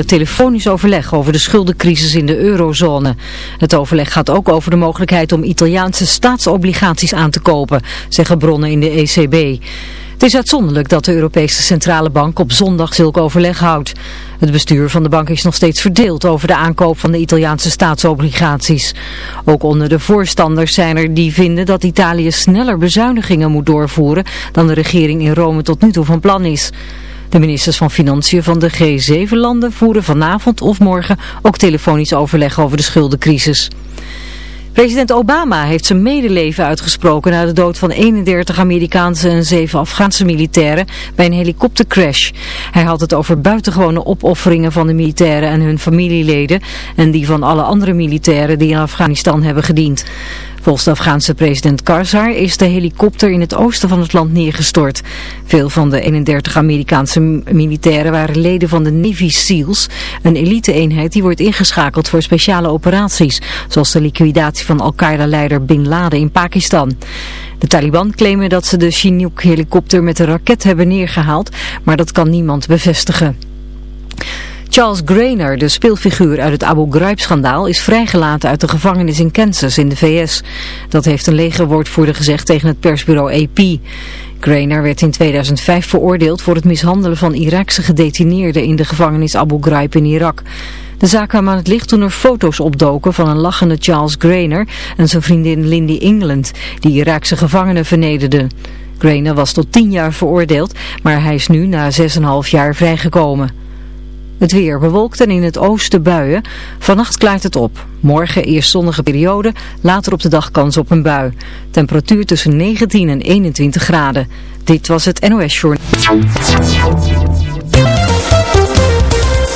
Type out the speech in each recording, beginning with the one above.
telefonisch overleg over de schuldencrisis in de eurozone. Het overleg gaat ook over de mogelijkheid om Italiaanse staatsobligaties aan te kopen, zeggen bronnen in de ECB. Het is uitzonderlijk dat de Europese Centrale Bank op zondag zulk overleg houdt. Het bestuur van de bank is nog steeds verdeeld over de aankoop van de Italiaanse staatsobligaties. Ook onder de voorstanders zijn er die vinden dat Italië sneller bezuinigingen moet doorvoeren dan de regering in Rome tot nu toe van plan is. De ministers van Financiën van de G7-landen voeren vanavond of morgen ook telefonisch overleg over de schuldencrisis. President Obama heeft zijn medeleven uitgesproken na de dood van 31 Amerikaanse en 7 Afghaanse militairen bij een helikoptercrash. Hij had het over buitengewone opofferingen van de militairen en hun familieleden en die van alle andere militairen die in Afghanistan hebben gediend. Volgens de Afghaanse president Karzai is de helikopter in het oosten van het land neergestort. Veel van de 31 Amerikaanse militairen waren leden van de Navy SEALs, een elite-eenheid die wordt ingeschakeld voor speciale operaties, zoals de liquidatie van Al-Qaeda-leider Bin Laden in Pakistan. De Taliban claimen dat ze de Chinook-helikopter met een raket hebben neergehaald, maar dat kan niemand bevestigen. Charles Grainer, de speelfiguur uit het Abu Ghraib-schandaal, is vrijgelaten uit de gevangenis in Kansas in de VS. Dat heeft een legerwoordvoerder gezegd tegen het persbureau AP. Grainer werd in 2005 veroordeeld voor het mishandelen van Iraakse gedetineerden in de gevangenis Abu Ghraib in Irak. De zaak kwam aan het licht toen er foto's opdoken van een lachende Charles Grainer en zijn vriendin Lindy England, die Iraakse gevangenen vernederden. Grainer was tot 10 jaar veroordeeld, maar hij is nu na 6,5 jaar vrijgekomen. Het weer bewolkt en in het oosten buien. Vannacht klaart het op. Morgen eerst zonnige periode, later op de dag kans op een bui. Temperatuur tussen 19 en 21 graden. Dit was het NOS Journal.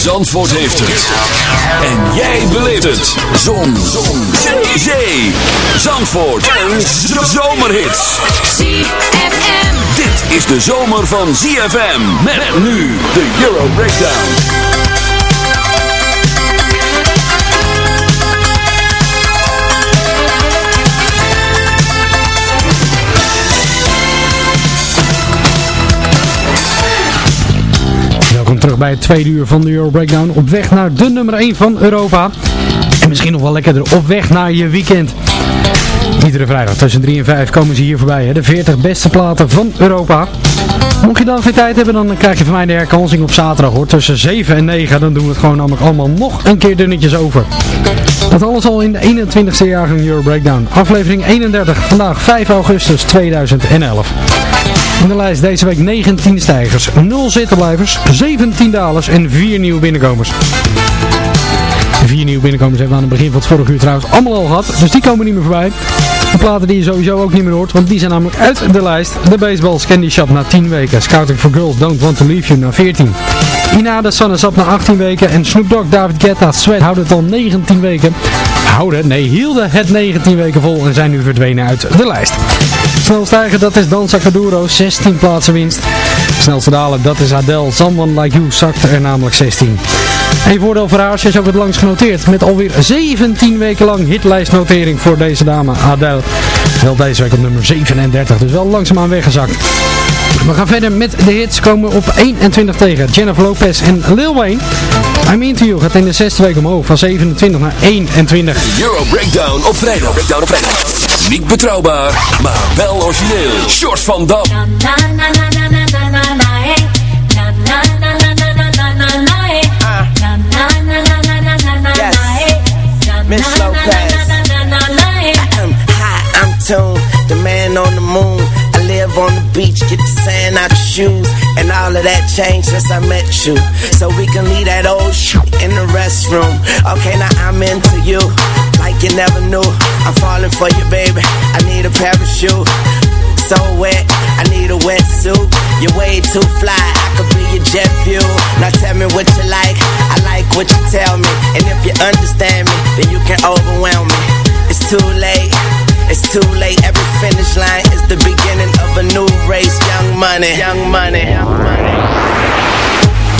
Zandvoort heeft het. En jij beleeft het. Zon. Zon. Zee. Zandvoort. En zomerhits. ZFM. Dit is de zomer van ZFM. Met nu de Euro Breakdown. Terug bij het tweede uur van de Euro Breakdown. Op weg naar de nummer 1 van Europa. En misschien nog wel lekkerder, op weg naar je weekend. Iedere vrijdag tussen 3 en 5 komen ze hier voorbij. Hè? De 40 beste platen van Europa. Mocht je dan geen tijd hebben, dan krijg je van mij de herkansing op zaterdag hoor. Tussen 7 en 9, dan doen we het gewoon namelijk allemaal nog een keer dunnetjes over. Dat alles al in de 21ste jaar van Euro Breakdown. Aflevering 31, vandaag 5 augustus 2011. In de lijst deze week 19 stijgers, 0 zittenblijvers, 17 dalers en 4 nieuwe binnenkomers. Vier nieuwe binnenkomers hebben we aan het begin van het vorige uur trouwens allemaal al gehad, dus die komen niet meer voorbij. De platen die je sowieso ook niet meer hoort, want die zijn namelijk uit de lijst. De Baseballs Candy Shop na 10 weken, Scouting for Girls Don't Want To Leave You na 14. Ina de Sun is up na 18 weken en Snoop Dogg David Guetta Sweat houden het al 19 weken. Houden, nee hielden het 19 weken vol en zijn nu verdwenen uit de lijst. Snel stijgen, dat is Danza Caduro, 16 plaatsen winst. Snel dalen, dat is Adele. Someone Like You zakt er namelijk 16. Een voordeel voor haar, ze is ook het langst genoteerd. Met alweer 17 weken lang hitlijstnotering voor deze dame, Adele. Wel deze week op nummer 37, dus wel langzaamaan weggezakt. We gaan verder met de hits. Komen op 21 tegen Jennifer Lopez en Lil Wayne. I'm Into You gaat in de zesde week omhoog. Van 27 naar 21. Euro Breakdown op vrijdag. Breakdown op vrijdag. Niet betrouwbaar, maar wel origineel. Short van Dam. Na, na, na, Miss Lopez. I'm high, I'm tuned, the man on the moon. I live on the beach, get the sand out your shoes. And all of that changed since I met you. So we can leave that old shit in the restroom. Okay, now I'm into you, like you never knew. I'm falling for you, baby. I need a parachute. So wet, I need a wetsuit. You're way too fly, I could be your jet fuel. Now tell me what you like, I like what you tell me. And if you understand me, then you can overwhelm me. It's too late, it's too late. Every finish line is the beginning of a new race. Young money, young money, young money.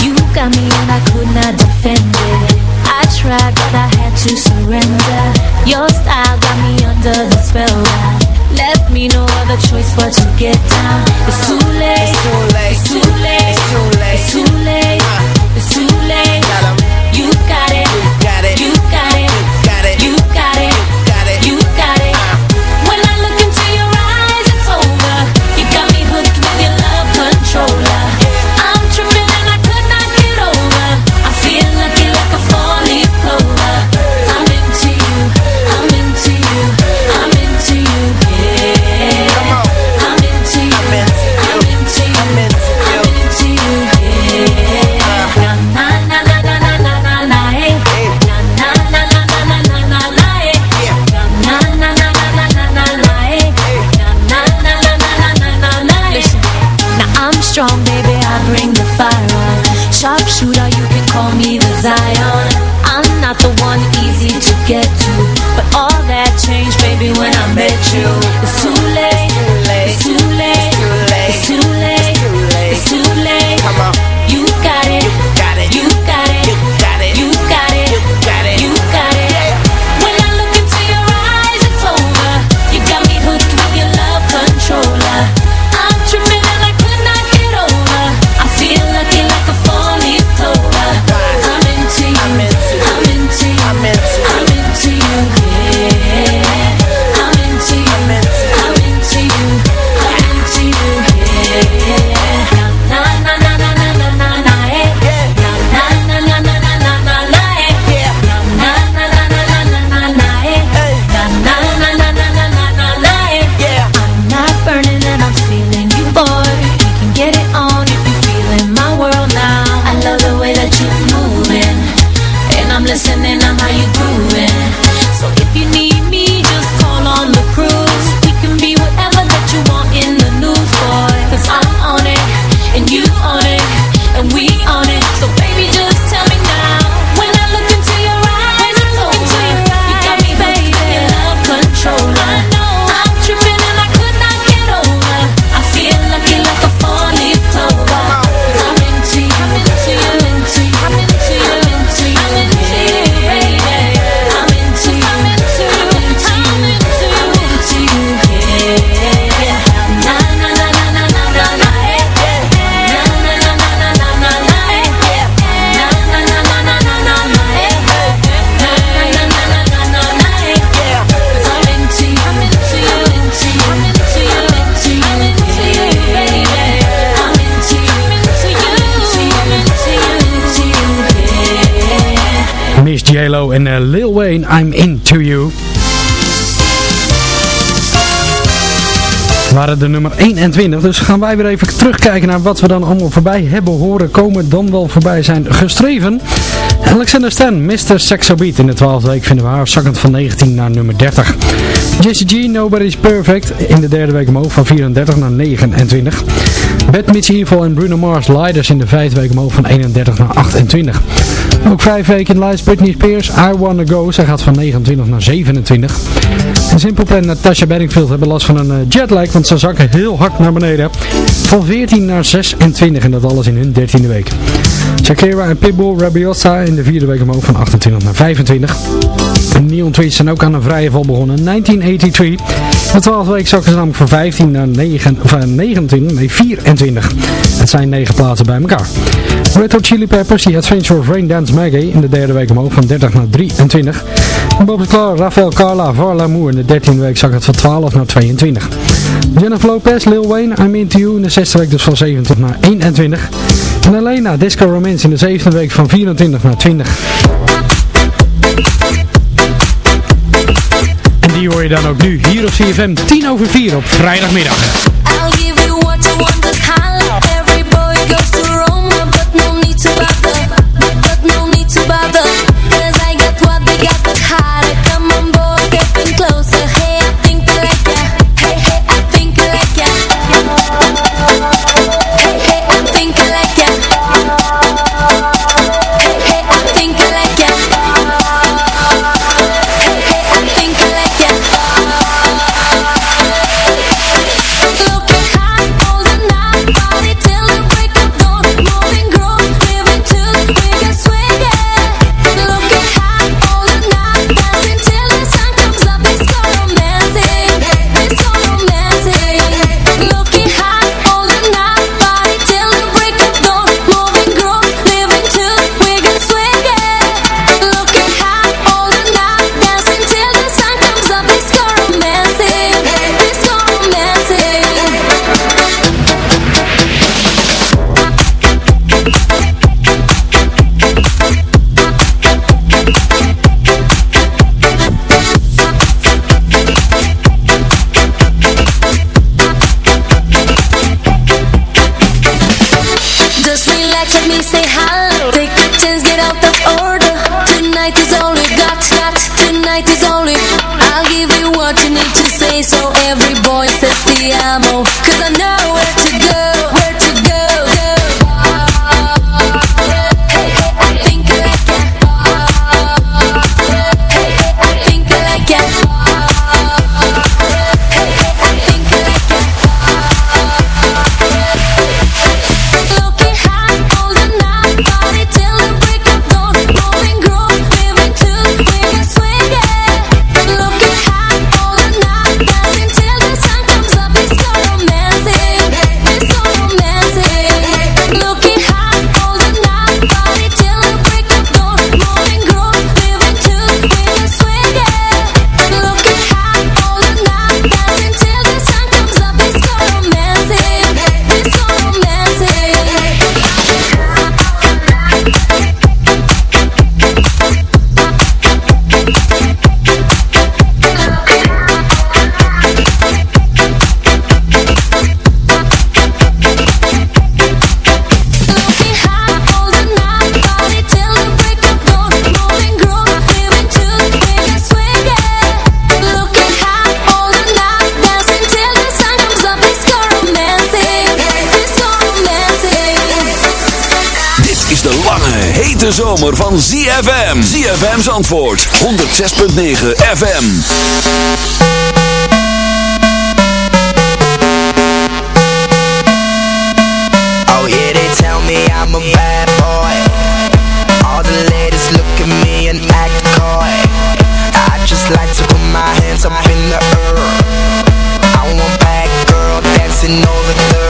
You got me and I could not defend it. I tried but I had to surrender. Your style got me under the spell. Left me no other choice but to get down. It's too late. It's too late. It's too late. It's too late. It's too late. Uh. It's too late. You got it. You Got it. You got it. En eh, Lil Wayne, I'm Into You. Waren de nummer 21, dus gaan wij weer even terugkijken naar wat we dan allemaal voorbij hebben horen komen, dan wel voorbij zijn gestreven. Alexander Stan, Mr. Sexo Beat in de 12e week vinden we haar zakkend van 19 naar nummer 30. Jessie G, Nobody's Perfect in de derde week omhoog van 34 naar 29. Bad Mitch Evil en Bruno Mars, Leiders in de vijfde week omhoog van 31 naar 28. Ook vijf weken in de lijst Britney Spears, I Wanna Go, zij gaat van 29 naar 27. En Simple en Natasha Bedingfield hebben last van een eh, jetlag, want ze zakken heel hard naar beneden. Van 14 naar 26 en dat alles in hun 13e week. Shakira en Pitbull Rabiosa in de vierde week omhoog van 28 naar 25. En Neon Tweets zijn ook aan een vrije val begonnen. 1983. De 12 week zakken ze namelijk van 15 naar 9, of eh, 29, nee 24. Het zijn 9 plaatsen bij elkaar. Red Hot Chili Peppers, die Adventure of Rain Dance Maggie in de derde week omhoog van 30 naar 23. Bob Klaar, Rafael Carla, Varla Moore in de 13e week zakken het van 12 naar 22. Jennifer Lopez, Lil Wayne, I'm Into You in de 6e week dus van 70 naar 21. En Elena, Disco Romance in de 7e week van 24 naar 20. die hoor je dan ook nu hier op CFM 10 over 4 op vrijdagmiddag. De zomer van ZFM. ZFM's antwoord 106.9 FM. Oh yeah, they tell me I'm a bad boy. All the ladies look at me and act coy. I just like to put my hands up in the air. I want bad girl dancing all the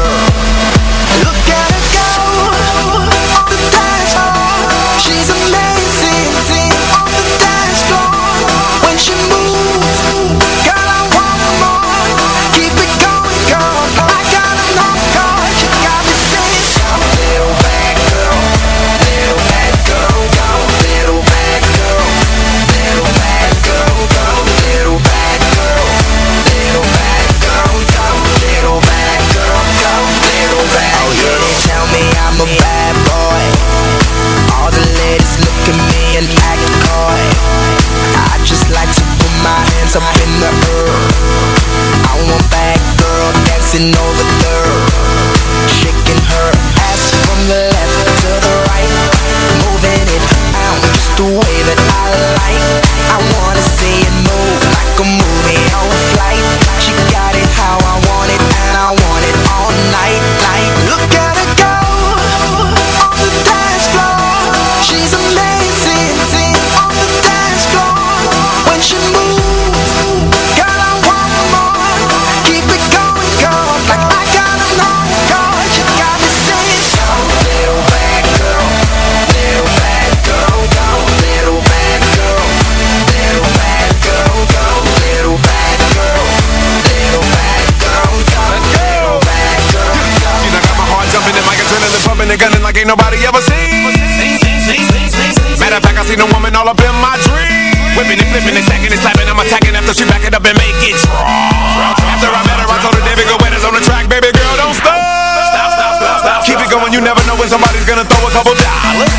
gonna throw a couple dollars.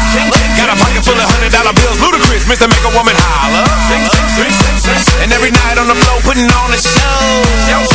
Got a pocket full of hundred dollar bills, ludicrous, Mr. Make a Woman holler. And every night on the floor, putting on a show.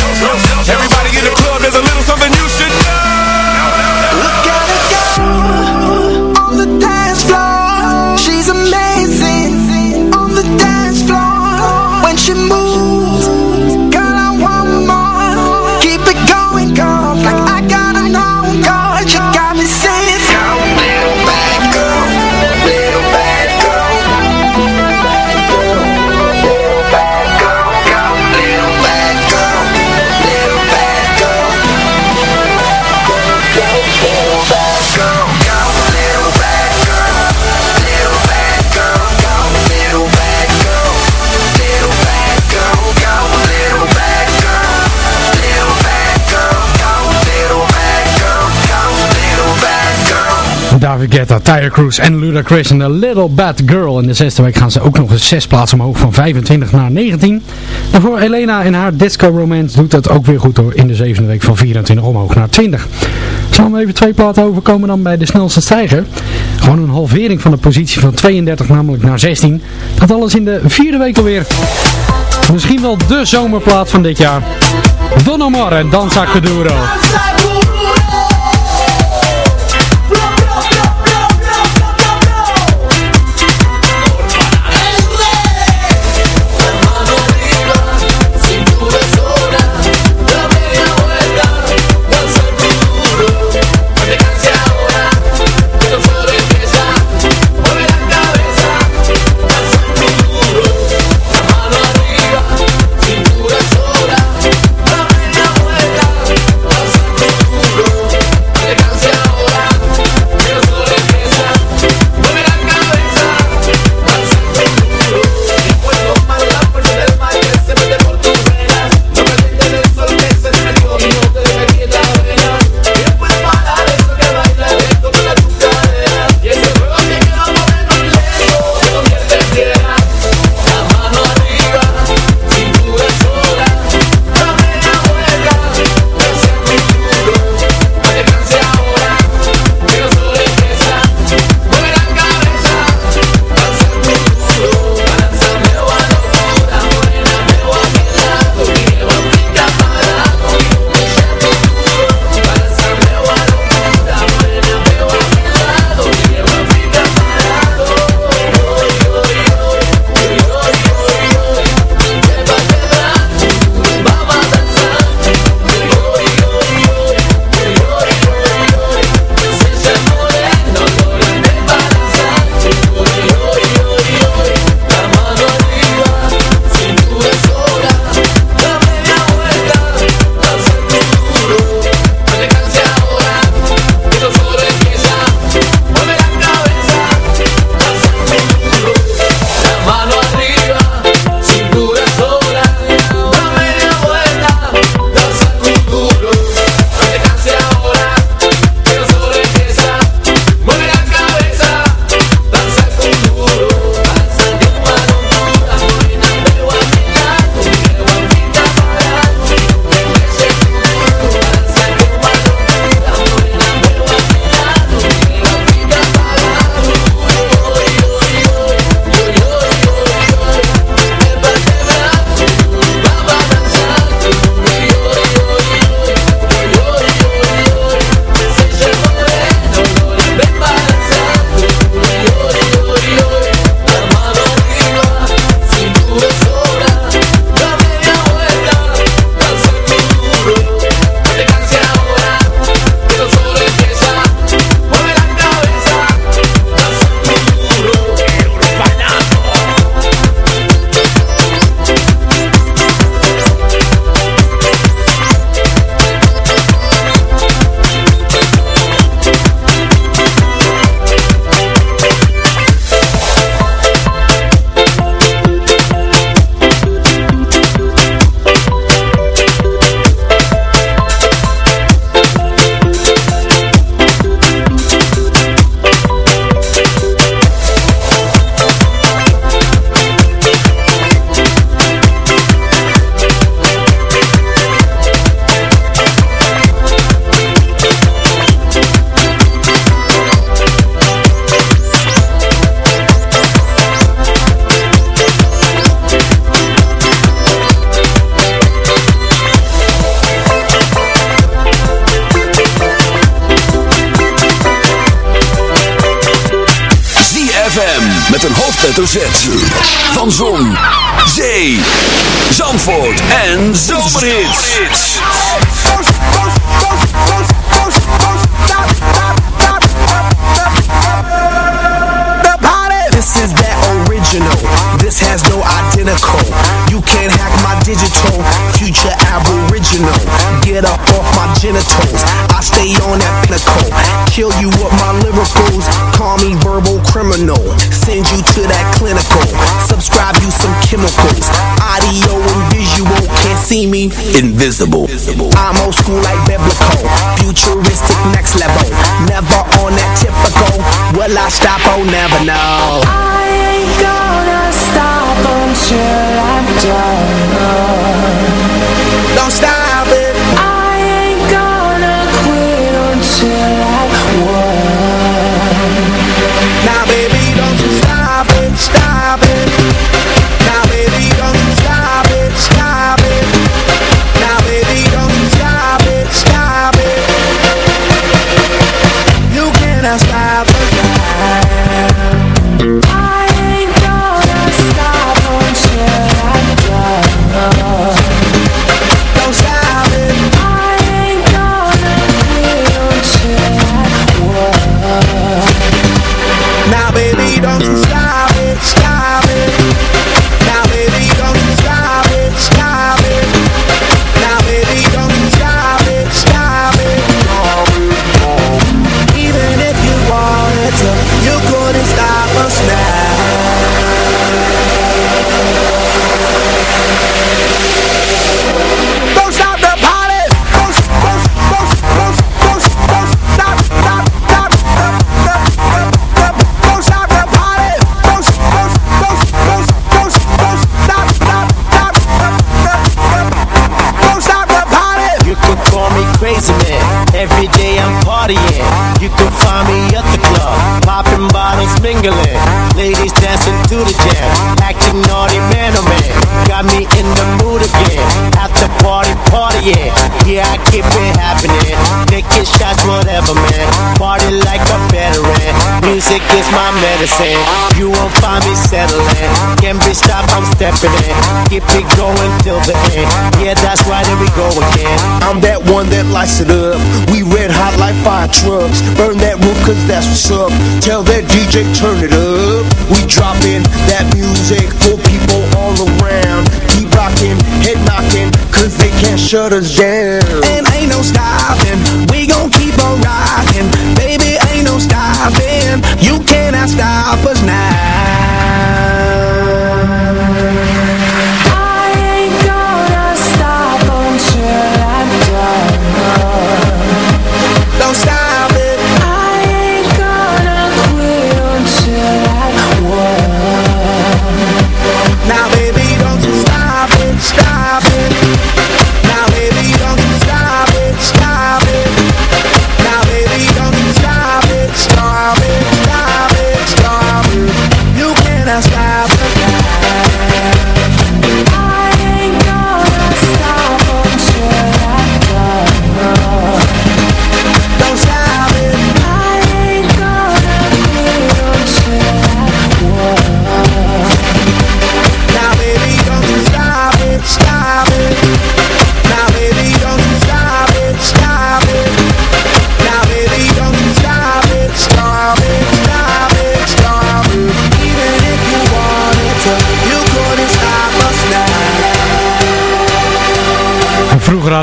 Guetta, Tyre Cruise en Ludacris en The Little Bad Girl. In de zesde week gaan ze ook nog eens zes plaatsen omhoog van 25 naar 19. En voor Elena en haar Disco Romance doet dat ook weer goed hoor. In de zevende week van 24 omhoog naar 20. Zal we even twee platen overkomen dan bij de snelste stijger. Gewoon een halvering van de positie van 32 namelijk naar 16. Dat alles in de vierde week alweer. Misschien wel de zomerplaat van dit jaar. Don Omar en Danza Kuduro. Hoofdletter. Van Zon, Zee, Zandvoort en Zomerhits. This is that original. This has no identical. You can't hack digital. Future aboriginal. Get up off my genitals. I stay on that pinnacle. Kill you with my lyricals. Call me verbal criminal. Send you to that clinical. Subscribe you some chemicals. Audio and visual. Can't see me. Invisible. I'm old school like biblical. Futuristic next level. Never on that typical. Will I stop? Oh, never know. I ain't gonna stop until I'm done. Don't stop it. My medicine. You won't find me settling. Can't be stopped, I'm stepping in. Keep it going till the end. Yeah, that's right, here we go again. I'm that one that lights it up. We red hot like fire trucks. Burn that roof cause that's what's up. Tell that DJ turn it up. We dropping that music for people all around. Keep rocking, head knocking, can't shut us down. And ain't no stopping, we gon' keep on rocking. Baby, ain't no stopping, you cannot stop us now.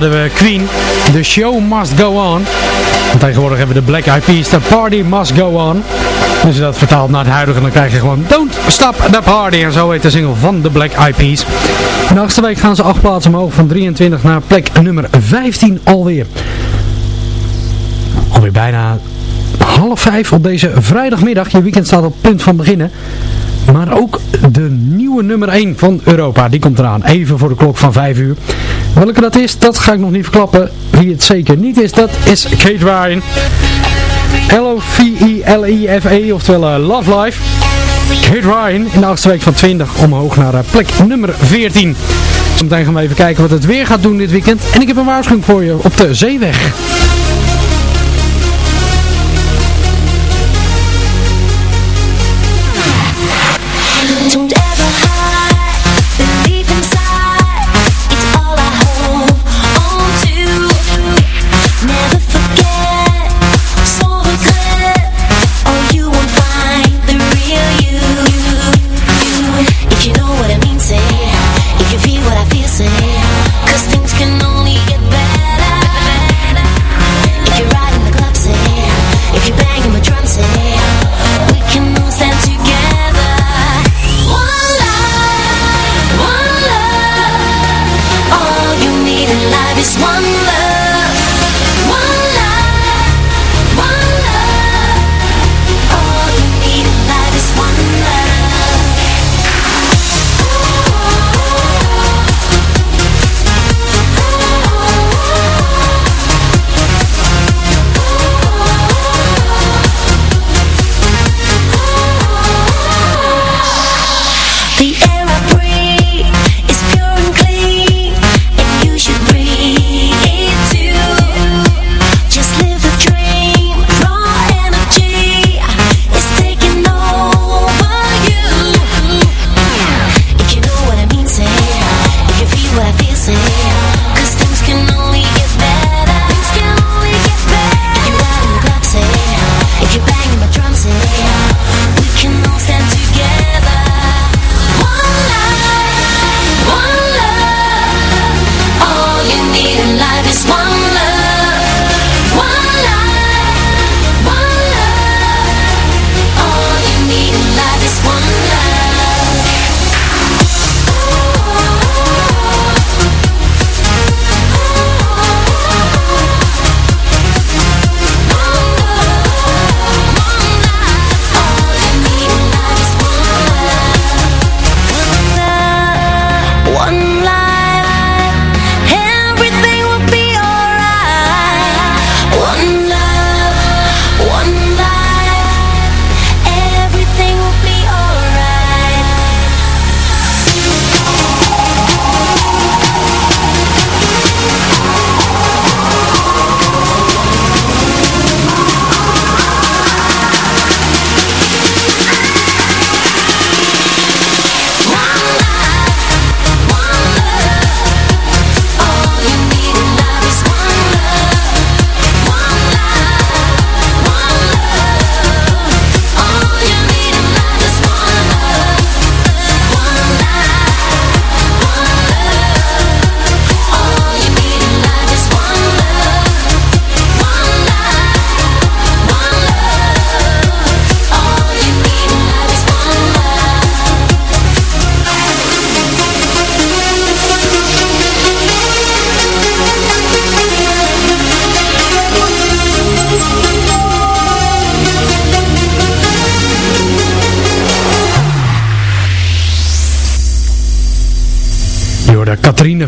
Hadden we Queen, The Show Must Go On. En tegenwoordig hebben we de Black Eyed Peas, The Party Must Go On. Als je dat vertaalt naar het huidige, dan krijg je gewoon Don't Stop the Party. En zo heet de single van de Black Eyed Peas. De week gaan ze acht plaatsen omhoog van 23 naar plek nummer 15 alweer. Alweer bijna half vijf op deze vrijdagmiddag. Je weekend staat op punt van beginnen. Maar ook de nummer 1 van Europa, die komt eraan. Even voor de klok van 5 uur. Welke dat is, dat ga ik nog niet verklappen. Wie het zeker niet is, dat is Kate Ryan. L-O-V-I-L-I-F-E, oftewel eh, Love Life. Kate Ryan in de achtste week van 20 omhoog naar eh, plek nummer 14. Zometeen gaan we even kijken wat het weer gaat doen dit weekend. En ik heb een waarschuwing voor je op de zeeweg.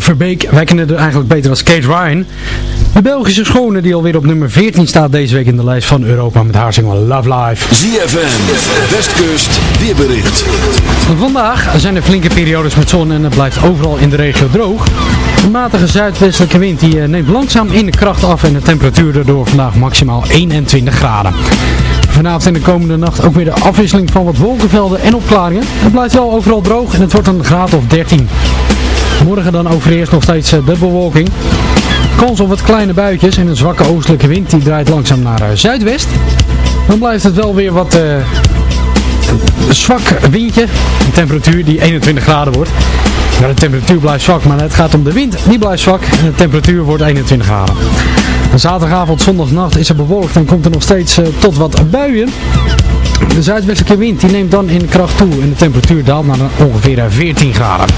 Verbeek. Wij kennen haar eigenlijk beter als Kate Ryan. De Belgische schone die alweer op nummer 14 staat deze week in de lijst van Europa met haar single Love Life. ZFM, Westkust, weerbericht. Vandaag zijn er flinke periodes met zon en het blijft overal in de regio droog. Een matige zuidwestelijke wind die eh, neemt langzaam in de kracht af en de temperatuur daardoor vandaag maximaal 21 graden. Vanavond en de komende nacht ook weer de afwisseling van wat wolkenvelden en opklaringen. Het blijft wel overal droog en het wordt een graad of 13. Morgen dan overeerst nog steeds eh, de bewolking. Kans op wat kleine buitjes en een zwakke oostelijke wind die draait langzaam naar uh, zuidwest. Dan blijft het wel weer wat uh, zwak windje. Een temperatuur die 21 graden wordt. De temperatuur blijft zwak, maar het gaat om de wind. Die blijft zwak en de temperatuur wordt 21 graden. Zaterdagavond, zondagnacht is er bewolkt en komt er nog steeds tot wat buien. De zuidwestelijke wind die neemt dan in kracht toe en de temperatuur daalt naar ongeveer 14 graden.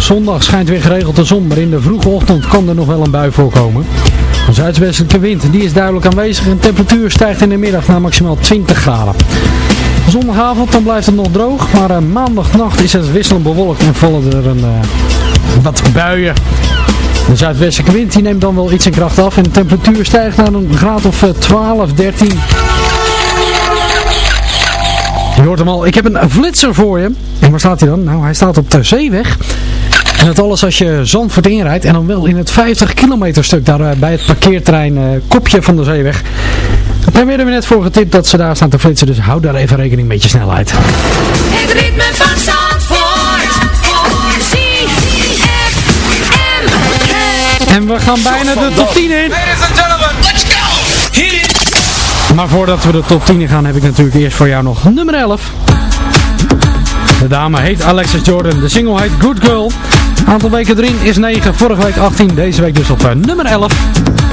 Zondag schijnt weer geregeld de zon, maar in de vroege ochtend kan er nog wel een bui voorkomen. De zuidwestelijke wind die is duidelijk aanwezig en de temperatuur stijgt in de middag naar maximaal 20 graden. Zondagavond dan blijft het nog droog, maar uh, maandagnacht is het wisselend bewolkt en vallen er een, uh, wat buien. De zuidwestelijke wind die neemt dan wel iets in kracht af en de temperatuur stijgt naar een graad of 12, 13. Je hoort hem al, ik heb een flitser voor je. En waar staat hij dan? Nou, hij staat op de zeeweg. En dat alles als je Zandvoort inrijdt en dan wel in het 50 kilometer stuk daar bij het parkeerterrein uh, Kopje van de Zeeweg. Daar werden we net voor getipt dat ze daar staan te flitsen, dus hou daar even rekening met je snelheid. Het ritme van Zandvoort, voor. En we gaan bijna de top 10 in. Maar voordat we de top 10 in gaan, heb ik natuurlijk eerst voor jou nog nummer 11. De dame heet Alexis Jordan, de single heet Good Girl. Aantal weken erin is 9, vorige week 18, deze week dus op uh, nummer 11.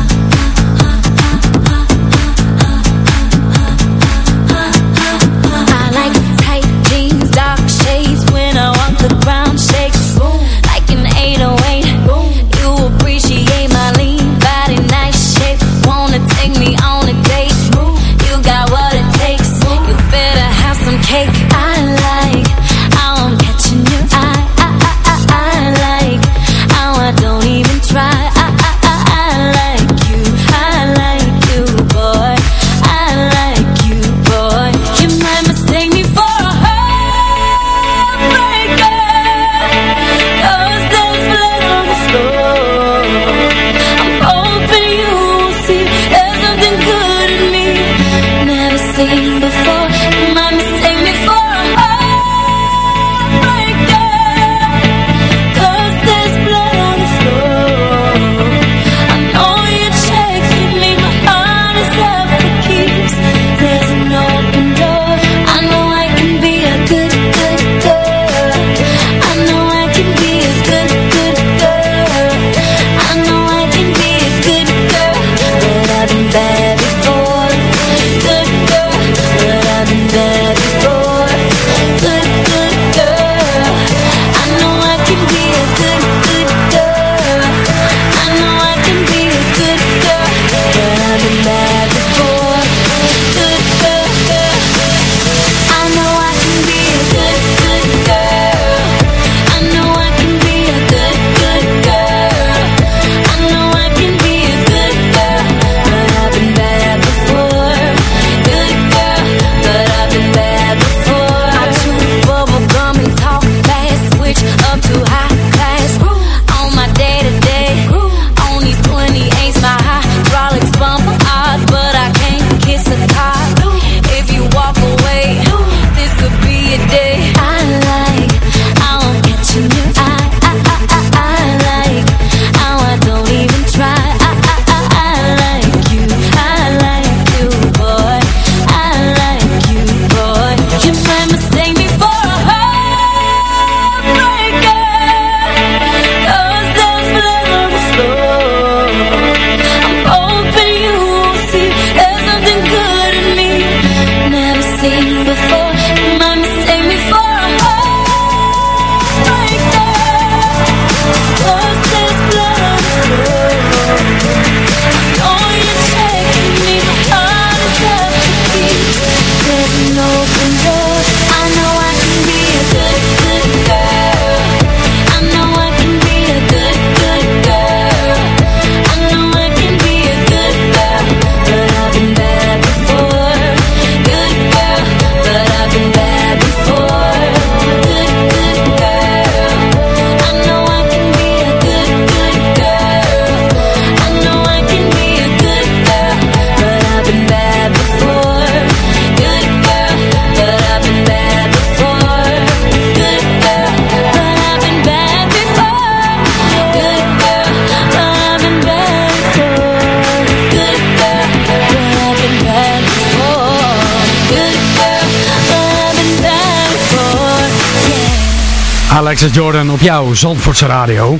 Alexis Jordan op jouw Zandvoortse radio.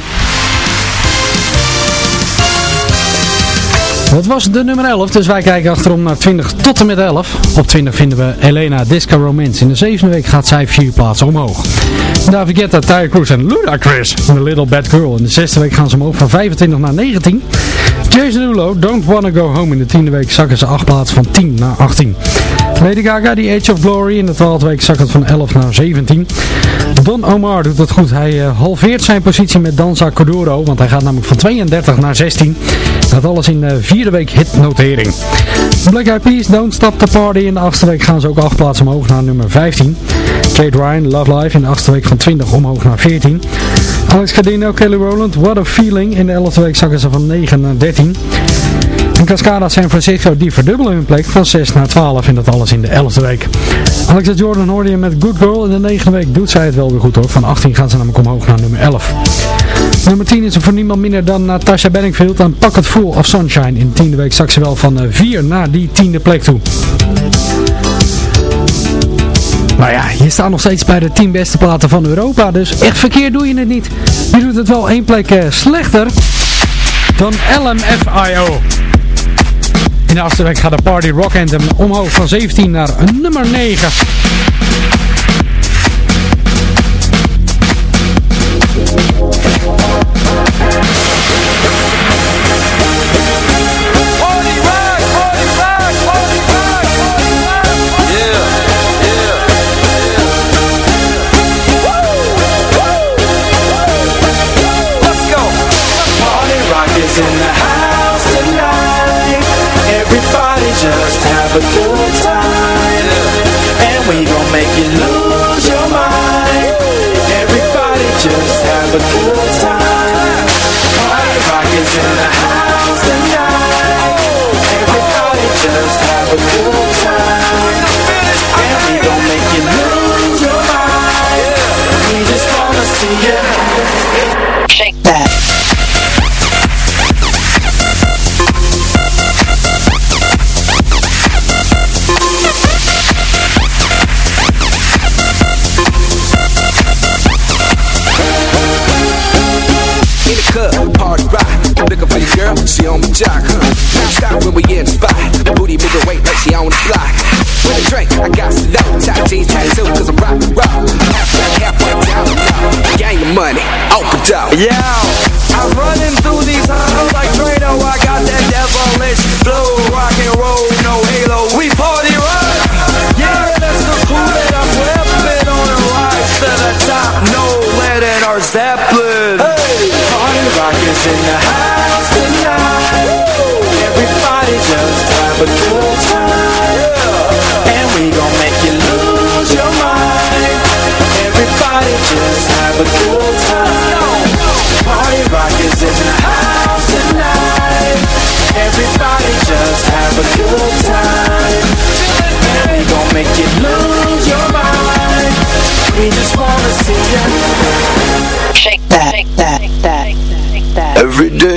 Dat was de nummer 11, dus wij kijken achterom naar 20 tot en met 11. Op 20 vinden we Elena Disco Romance. In de zevende week gaat zij vier plaatsen omhoog. David Guetta, Tyre Cruz en Ludacris, The Little Bad Girl. In de zesde week gaan ze omhoog van 25 naar 19. Jason Derulo, Don't Wanna Go Home. In de tiende week zakken ze acht plaatsen van 10 naar 18. Lady Gaga, The Age of Glory. In de twaalfde week zakt het van 11 naar 17. Don Omar doet het goed. Hij uh, halveert zijn positie met Danza Corduro. Want hij gaat namelijk van 32 naar 16. Dat alles in de vierde week hitnotering. Black Eyed Peas, Don't Stop the Party. In de achtste week gaan ze ook acht plaatsen omhoog naar nummer 15. Kate Ryan, Love Life. In de achtste week van 20 omhoog naar 14. Alex Cadino, Kelly Rowland, What a Feeling. In de elfde week zakken ze van 9 naar 13. Cascada San Francisco die verdubbelen hun plek van 6 naar 12 en dat alles in de 11e week. Alexa Jordan hoorde je met Good Girl. In de 9e week doet zij het wel weer goed hoor. Van 18 gaan ze namelijk omhoog naar nummer 11. Nummer 10 is er voor niemand minder dan Natasha Bedingfield Pak het Full of Sunshine. In de 10e week zak ze wel van 4 naar die 10e plek toe. Maar ja, je staat nog steeds bij de 10 beste platen van Europa, dus echt verkeerd doe je het niet. Je doet het wel één plek uh, slechter dan LMFIO. In week gaat de Party Rock Anthem omhoog van 17 naar nummer 9. but block. With a drink, I got some low. Top jeans tattoo, cause I'm rock and roll. Half white, down the low. Gang of money, open door. Yeah,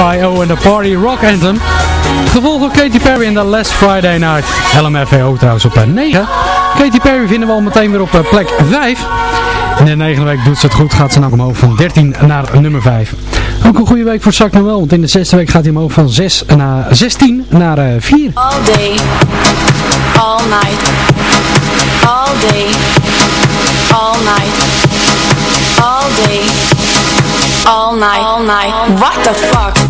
FIO oh, en de Party Rock Anthem. Gevolgd door Katy Perry in de Last Friday Night. LMFAO trouwens op 9. Katy Perry vinden we al meteen weer op eh, plek 5. In de negende week doet ze het goed, gaat ze nou omhoog van 13 naar nummer 5. Ook een goede week voor Zak Noël, want in de zesde week gaat hij omhoog van 6 naar 16 naar eh, 4. All day, all night, all day, all night, all day, all night, what the fuck?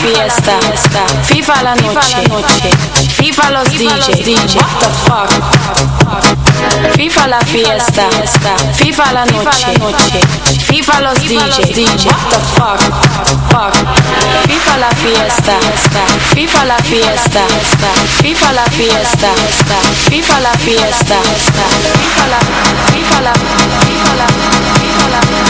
fiesta, FIFA la noche, FIFA los DJs, what the fuck? FIFA la fiesta, FIFA la noche, FIFA los DJs, what the fuck? Fuck. FIFA la fiesta, FIFA la fiesta, FIFA la fiesta, FIFA la fiesta, FIFA la, FIFA la, FIFA la, FIFA la.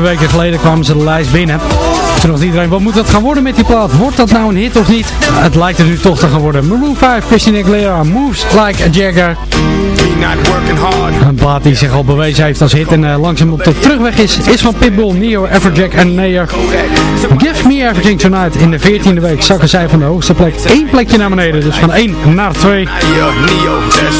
Weken geleden kwamen ze de lijst binnen. Toen dacht iedereen, wat moet dat gaan worden met die plaat? Wordt dat nou een hit of niet? Het lijkt er nu toch te gaan worden. Maroon 5, Christina Aguilera, Moves Like a Jagger. Een plaat die zich al bewezen heeft als hit en uh, langzaam op de terugweg is, is van Pitbull, Neo, Everjack en Nayer. Give Me Everything Tonight. In de 14e week zakken zij van de hoogste plek één plekje naar beneden. Dus van 1 naar 2. Lindsay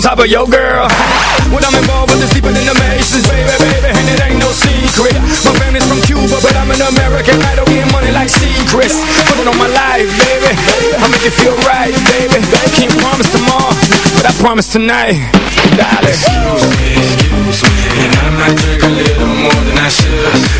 Top of your girl. When I'm involved with this deeper than the Masons Baby, baby, and it ain't no secret. My family's from Cuba, but I'm an American. Idol getting money like secrets. Put it on my life, baby. I make it feel right, baby. Can't promise tomorrow, but I promise tonight. Darling Excuse me, excuse me. And I might drink a little more than I should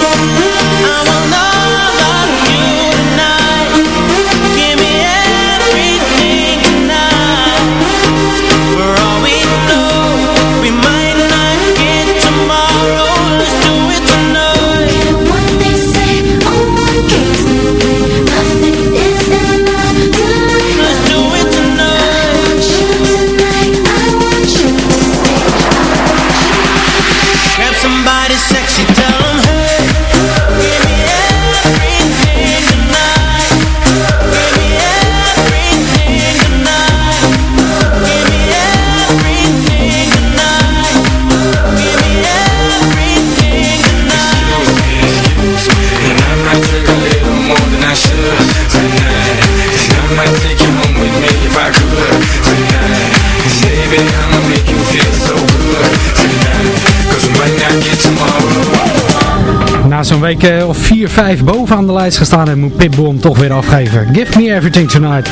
zo'n week uh, of 4, 5 bovenaan de lijst gestaan en moet Pitbull toch weer afgeven. Give me everything tonight.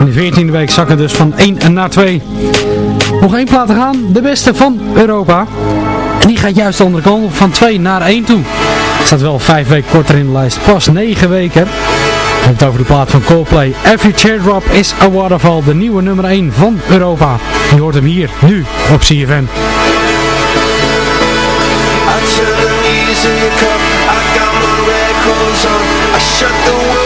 In de 14e week zakken dus van 1 naar 2. Nog één plaat te gaan, de beste van Europa. En die gaat juist de kant van 2 naar 1 toe. Staat wel 5 weken korter in de lijst, pas 9 weken. We het over de plaat van Coldplay. Every Teardrop is a Waterfall, de nieuwe nummer 1 van Europa. Je hoort hem hier, nu, op CFM. I goes on. I shut the world.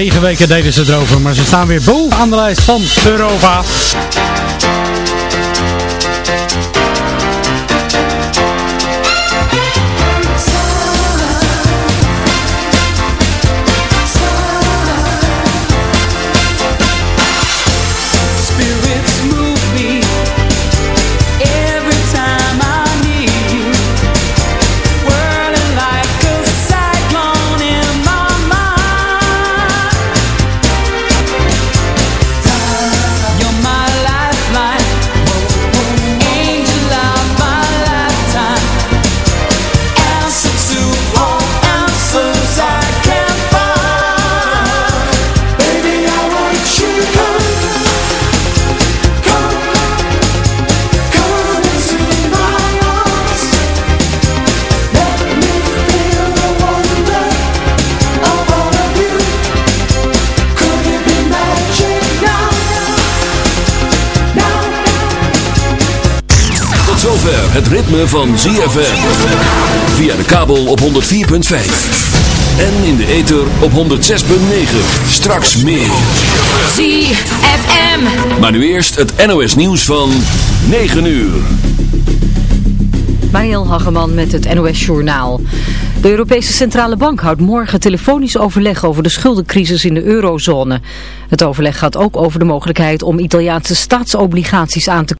Negen weken deden ze erover, maar ze staan weer bovenaan de lijst van Europa. Het ritme van ZFM. Via de kabel op 104.5. En in de ether op 106.9. Straks meer. ZFM. Maar nu eerst het NOS nieuws van 9 uur. Mariel Hageman met het NOS Journaal. De Europese Centrale Bank houdt morgen telefonisch overleg over de schuldencrisis in de eurozone. Het overleg gaat ook over de mogelijkheid om Italiaanse staatsobligaties aan te